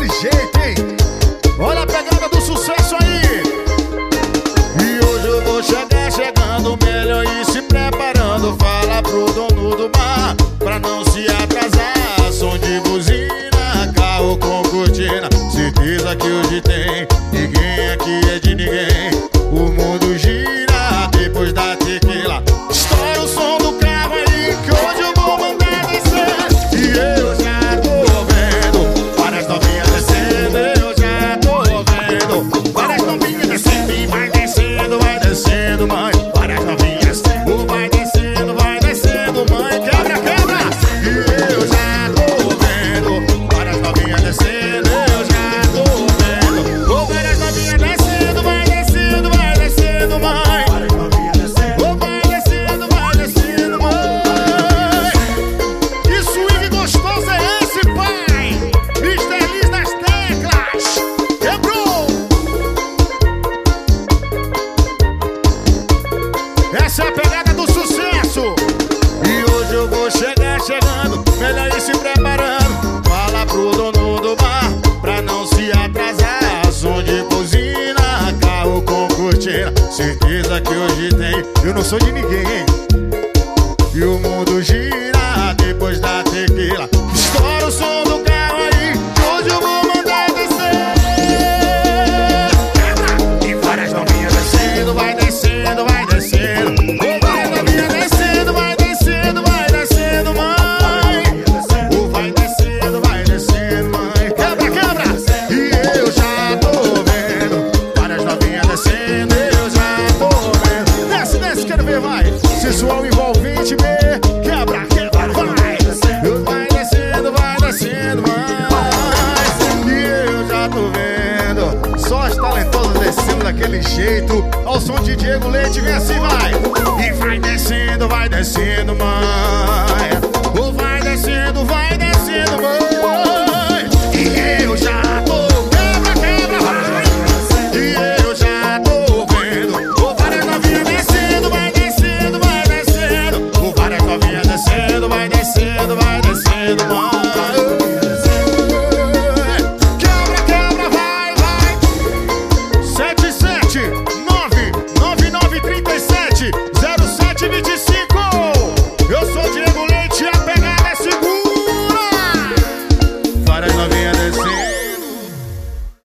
daquele jeito, hein? Olha a pegada do sucesso aí! E hoje eu vou chegar chegando melhor e se preparando. Fala pro dono do bar pra não se atrasar. Som de buzina, carro com cortina. Certeza que hoje tem. Ninguém aqui é de ninguém. singing the CD. Essa é a pegada do sucesso. E hoje eu vou chegar chegando, melhor ir se preparando. Fala pro dono do bar pra não se atrasar. Som de buzina, carro com cortina. Certeza que hoje tem. Eu não sou de ninguém, hein? Pessoal envolvente, B. Quebra, quebra, vai. Vai descendo, vai descendo, mais E eu já tô vendo. Só as talentosas descendo daquele jeito. Ao som de Diego Leite, vem assim, vai. E vai descendo, vai descendo, mais. descendo, vai descendo, vai descendo.